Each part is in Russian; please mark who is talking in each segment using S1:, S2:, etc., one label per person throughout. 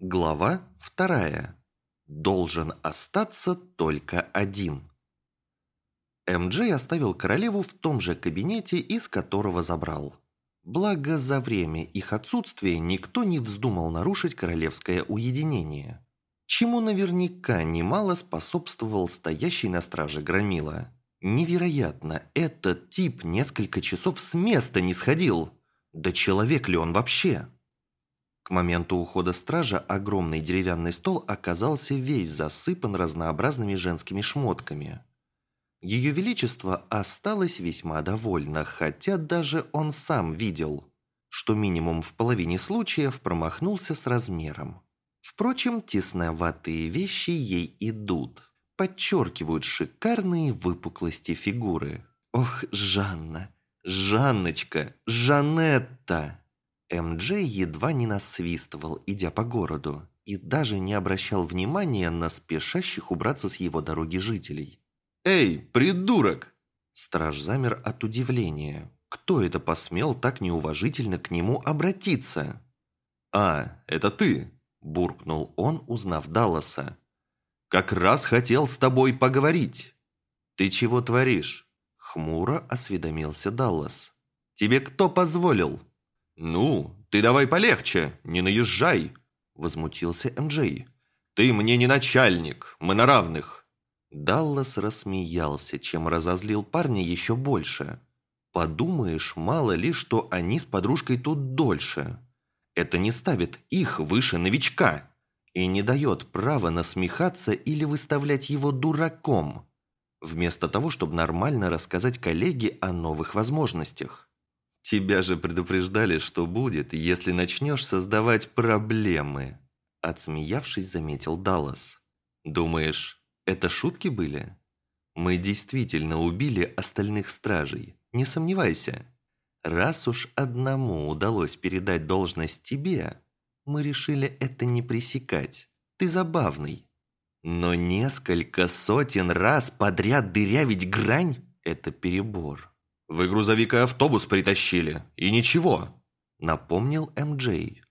S1: Глава вторая. Должен остаться только один. МД оставил королеву в том же кабинете, из которого забрал. Благо, за время их отсутствия никто не вздумал нарушить королевское уединение. Чему наверняка немало способствовал стоящий на страже Громила. Невероятно, этот тип несколько часов с места не сходил. Да человек ли он вообще? К моменту ухода стража огромный деревянный стол оказался весь засыпан разнообразными женскими шмотками. Ее Величество осталось весьма довольно, хотя даже он сам видел, что минимум в половине случаев промахнулся с размером. Впрочем, тесноватые вещи ей идут, подчеркивают шикарные выпуклости фигуры. Ох, Жанна, Жанночка, Жанетта! МД едва не насвистывал, идя по городу, и даже не обращал внимания на спешащих убраться с его дороги жителей.
S2: «Эй, придурок!»
S1: Страж замер от удивления. Кто это посмел так неуважительно к нему обратиться?
S2: «А, это ты!» – буркнул он, узнав Далласа.
S1: «Как раз хотел с тобой поговорить!» «Ты чего творишь?» – хмуро осведомился Даллас. «Тебе кто позволил?»
S2: «Ну, ты давай полегче, не наезжай!» Возмутился М.Джей. «Ты мне не начальник, мы на равных!»
S1: Даллас рассмеялся, чем разозлил парня еще больше. «Подумаешь, мало ли, что они с подружкой тут дольше. Это не ставит их выше новичка и не дает права насмехаться или выставлять его дураком, вместо того, чтобы нормально рассказать коллеге о новых возможностях. Тебя же предупреждали, что будет, если начнешь создавать проблемы. Отсмеявшись, заметил Даллас. Думаешь, это шутки были? Мы действительно убили остальных стражей, не сомневайся. Раз уж одному удалось передать должность тебе, мы решили это не пресекать. Ты забавный. Но несколько сотен раз подряд дырявить грань – это перебор.
S2: «Вы грузовик и автобус притащили, и ничего», –
S1: напомнил М.Джей.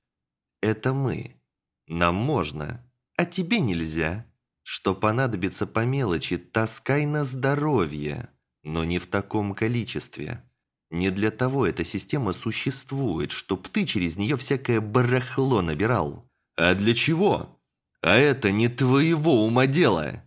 S1: «Это мы. Нам можно, а тебе нельзя. Что понадобится по мелочи, таскай на здоровье, но не в таком количестве. Не для того эта система существует, чтоб ты через нее всякое барахло набирал.
S2: А для чего? А это не твоего ума дело!»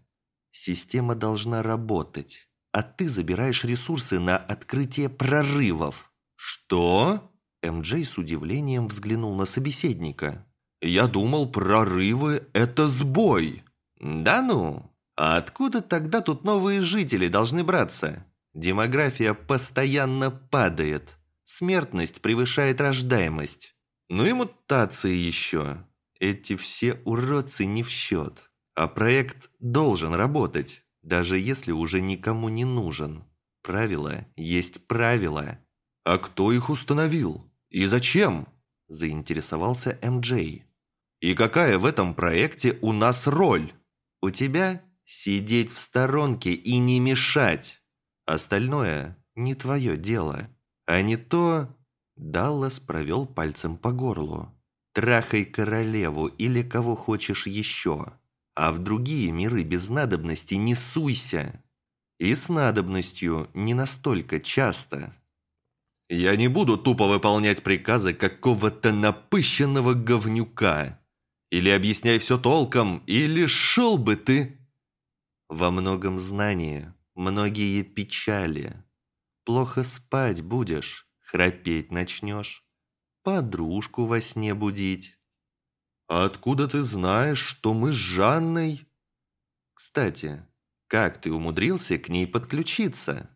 S1: Система должна работать а ты забираешь ресурсы на открытие прорывов».
S2: «Что?»
S1: МД с удивлением взглянул на собеседника.
S2: «Я думал, прорывы – это сбой».
S1: «Да ну? А откуда тогда тут новые жители должны браться? Демография постоянно падает. Смертность превышает рождаемость. Ну и мутации еще. Эти все уродцы не в счет. А проект должен работать даже если уже никому не нужен. Правило есть правило.
S2: А кто их установил? И зачем?
S1: Заинтересовался МД.
S2: И какая в этом проекте у нас роль?
S1: У тебя сидеть в сторонке и не мешать. Остальное не твое дело. А не то... Даллас провел пальцем по горлу. Трахай королеву или кого хочешь еще а в другие миры без надобности не суйся. И с надобностью не настолько часто.
S2: Я не буду тупо выполнять приказы какого-то напыщенного говнюка. Или объясняй все толком, или шел бы ты.
S1: Во многом знания, многие печали. Плохо спать будешь, храпеть начнешь. Подружку во сне будить.
S2: А откуда ты знаешь, что мы с Жанной...»
S1: «Кстати, как ты умудрился к ней подключиться?»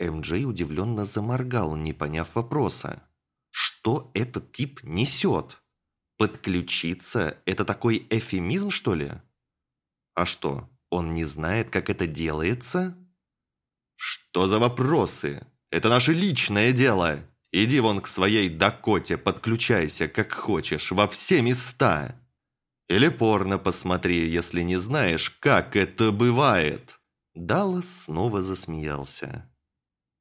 S1: МД удивленно заморгал, не поняв вопроса. «Что этот тип несет? Подключиться – это такой эфемизм, что ли? А что, он не знает, как это делается?»
S2: «Что за вопросы? Это наше личное дело!» Иди вон к своей Дакоте, подключайся, как хочешь, во все места. Или порно посмотри, если не знаешь, как это бывает».
S1: Даллас снова засмеялся.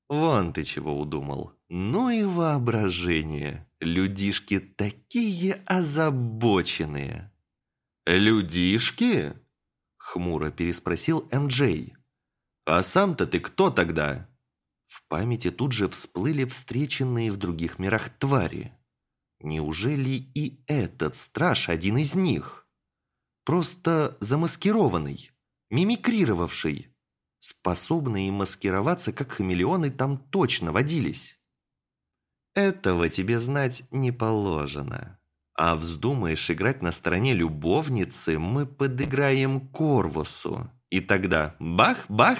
S1: «Вон ты чего удумал. Ну и воображение. Людишки такие озабоченные.
S2: «Людишки?» – хмуро переспросил М.Джей. «А сам-то ты кто тогда?»
S1: В памяти тут же всплыли встреченные в других мирах твари. Неужели и этот страж один из них? Просто замаскированный, мимикрировавший. Способные маскироваться, как хамелеоны, там точно водились. Этого тебе знать не положено. А вздумаешь играть на стороне любовницы, мы подыграем Корвусу. И тогда бах-бах!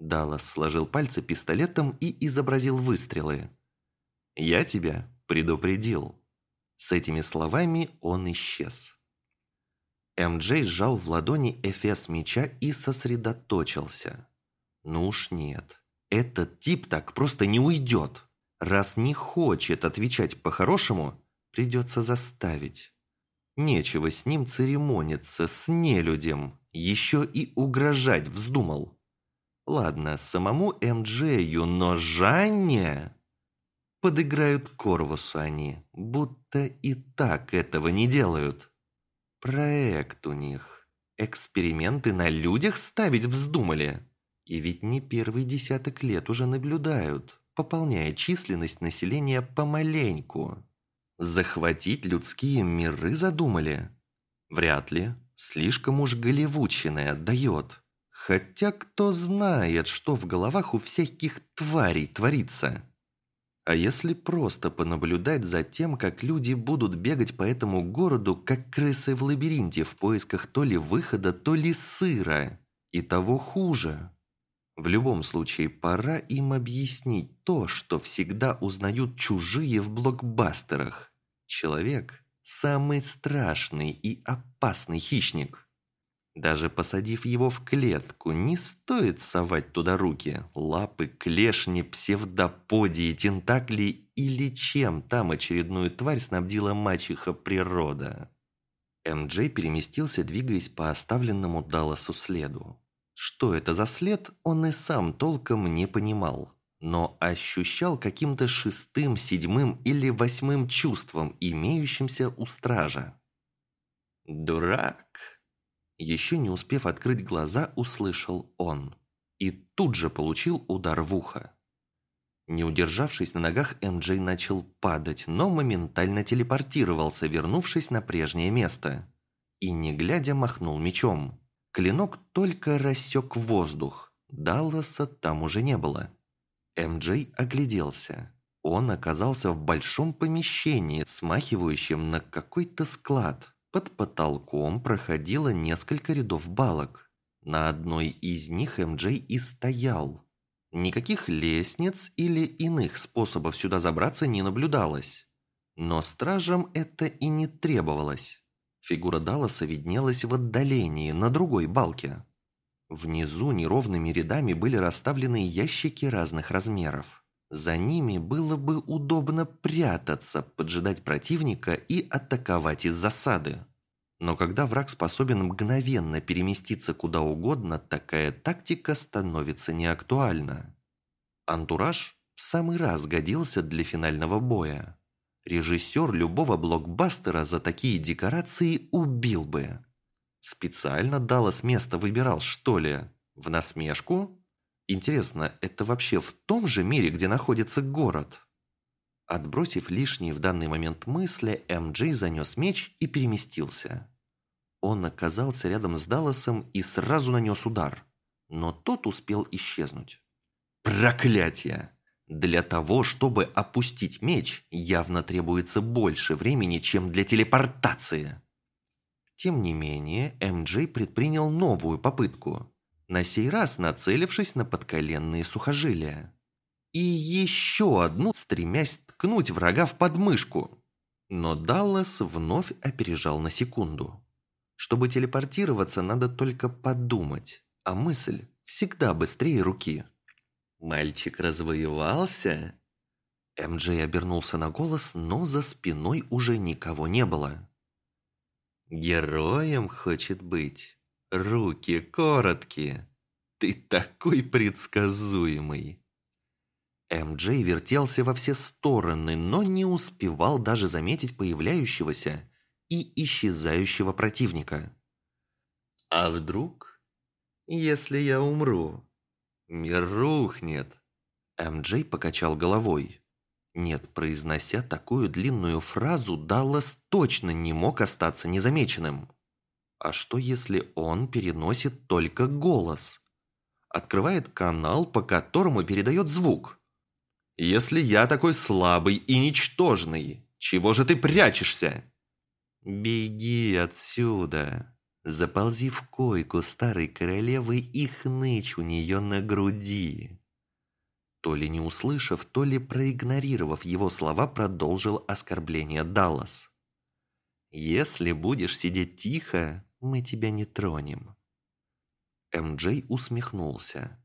S1: Даллас сложил пальцы пистолетом и изобразил выстрелы. «Я тебя предупредил». С этими словами он исчез. МД сжал в ладони эфес меча и сосредоточился. Ну уж нет, этот тип так просто не уйдет. Раз не хочет отвечать по-хорошему, придется заставить. Нечего с ним церемониться, с нелюдем. Еще и угрожать вздумал. Ладно, самому МДжею, но Жанне... Подыграют Корвусу они, будто и так этого не делают. Проект у них. Эксперименты на людях ставить вздумали. И ведь не первый десяток лет уже наблюдают, пополняя численность населения помаленьку. Захватить людские миры задумали? Вряд ли. Слишком уж голливудщиной отдает. Хотя кто знает, что в головах у всяких тварей творится. А если просто понаблюдать за тем, как люди будут бегать по этому городу, как крысы в лабиринте в поисках то ли выхода, то ли сыра. И того хуже. В любом случае, пора им объяснить то, что всегда узнают чужие в блокбастерах. Человек – самый страшный и опасный хищник. Даже посадив его в клетку, не стоит совать туда руки, лапы, клешни, псевдоподии, тентакли или чем там очередную тварь снабдила мачеха природа. МД переместился, двигаясь по оставленному Далласу следу. Что это за след, он и сам толком не понимал, но ощущал каким-то шестым, седьмым или восьмым чувством, имеющимся у стража. «Дурак!» Еще не успев открыть глаза, услышал он. И тут же получил удар в ухо. Не удержавшись на ногах, МД начал падать, но моментально телепортировался, вернувшись на прежнее место. И не глядя махнул мечом. Клинок только рассек воздух. Далласа там уже не было. МД огляделся. Он оказался в большом помещении, смахивающем на какой-то склад. Под потолком проходило несколько рядов балок. На одной из них МД и стоял. Никаких лестниц или иных способов сюда забраться не наблюдалось. Но стражам это и не требовалось. Фигура Далласа виднелась в отдалении, на другой балке. Внизу неровными рядами были расставлены ящики разных размеров. За ними было бы удобно прятаться, поджидать противника и атаковать из засады. Но когда враг способен мгновенно переместиться куда угодно, такая тактика становится неактуальна. Антураж в самый раз годился для финального боя. Режиссер любого блокбастера за такие декорации убил бы. Специально Даллас место выбирал, что ли? В насмешку? Интересно, это вообще в том же мире, где находится город? Отбросив лишние в данный момент мысли, МД занес меч и переместился. Он оказался рядом с Далласом и сразу нанес удар, но тот успел исчезнуть. Проклятие! Для того, чтобы опустить меч, явно требуется больше времени, чем для телепортации. Тем не менее, МД предпринял новую попытку на сей раз нацелившись на подколенные сухожилия. И еще одну, стремясь ткнуть врага в подмышку. Но Даллас вновь опережал на секунду. Чтобы телепортироваться, надо только подумать, а мысль всегда быстрее руки. «Мальчик развоевался?» МД обернулся на голос, но за спиной уже никого не было. «Героем хочет быть». Руки короткие. Ты такой предсказуемый. МД вертелся во все стороны, но не успевал даже заметить появляющегося и исчезающего противника. «А вдруг, если я умру, мир рухнет?» МД покачал головой. Нет, произнося такую длинную фразу, Даллас точно не мог остаться незамеченным. А что если он переносит только голос? Открывает канал, по которому передает звук. Если я такой слабый и ничтожный, чего же ты прячешься? Беги отсюда. Заползи в койку старой королевы и хнычь у нее на груди. То ли не услышав, то ли проигнорировав его слова, продолжил оскорбление Даллас. «Если будешь сидеть тихо, мы тебя не тронем». МД усмехнулся.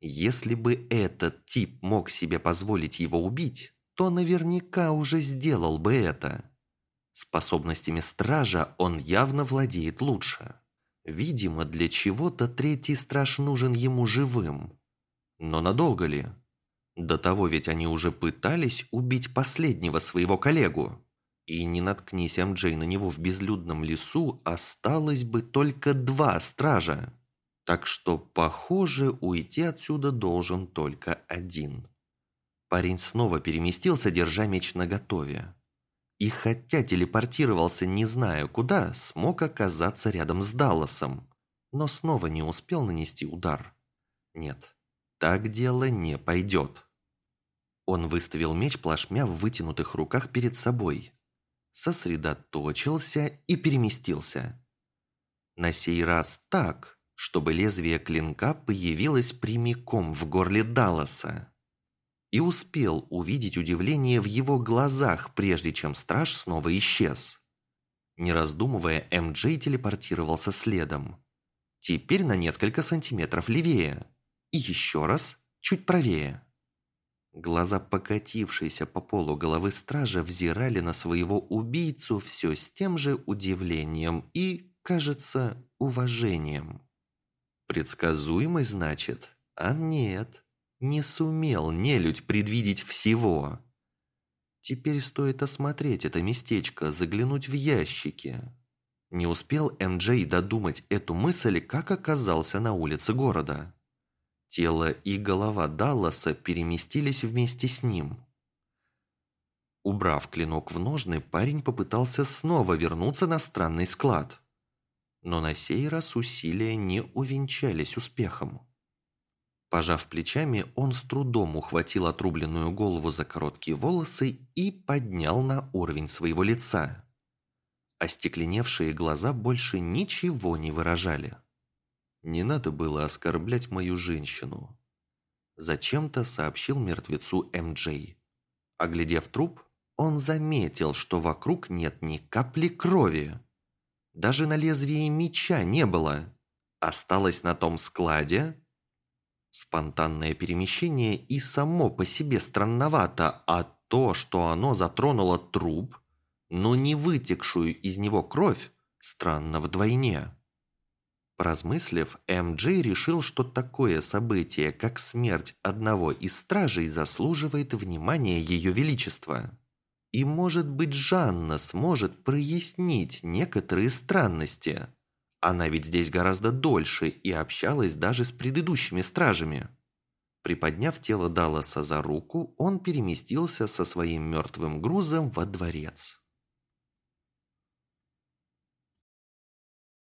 S1: Если бы этот тип мог себе позволить его убить, то наверняка уже сделал бы это. Способностями стража он явно владеет лучше. Видимо, для чего-то третий страж нужен ему живым. Но надолго ли? До того ведь они уже пытались убить последнего своего коллегу. И не наткнись Амджей на него в безлюдном лесу, осталось бы только два стража. Так что, похоже, уйти отсюда должен только один. Парень снова переместился, держа меч наготове. И хотя телепортировался не знаю куда, смог оказаться рядом с Далласом, но снова не успел нанести удар. Нет, так дело не пойдет. Он выставил меч плашмя в вытянутых руках перед собой, сосредоточился и переместился. На сей раз так, чтобы лезвие клинка появилось прямиком в горле Далласа. И успел увидеть удивление в его глазах, прежде чем страж снова исчез. Не раздумывая, МД телепортировался следом. Теперь на несколько сантиметров левее. И еще раз, чуть правее. Глаза покатившиеся по полу головы стража взирали на своего убийцу все с тем же удивлением и, кажется, уважением. Предсказуемый, значит? А нет, не сумел нелюдь предвидеть всего. Теперь стоит осмотреть это местечко, заглянуть в ящики. Не успел МД додумать эту мысль, как оказался на улице города. Тело и голова Далласа переместились вместе с ним. Убрав клинок в ножны, парень попытался снова вернуться на странный склад. Но на сей раз усилия не увенчались успехом. Пожав плечами, он с трудом ухватил отрубленную голову за короткие волосы и поднял на уровень своего лица. Остекленевшие глаза больше ничего не выражали. Не надо было оскорблять мою женщину. Зачем-то сообщил мертвецу МД. Оглядев труп, он заметил, что вокруг нет ни капли крови. Даже на лезвии меча не было. Осталось на том складе. Спонтанное перемещение и само по себе странновато, а то, что оно затронуло труп, но не вытекшую из него кровь, странно вдвойне. Поразмыслив, МД решил, что такое событие, как смерть одного из стражей, заслуживает внимания Ее Величества. И, может быть, Жанна сможет прояснить некоторые странности. Она ведь здесь гораздо дольше и общалась даже с предыдущими стражами. Приподняв тело Далласа за руку, он переместился со своим мертвым грузом во дворец.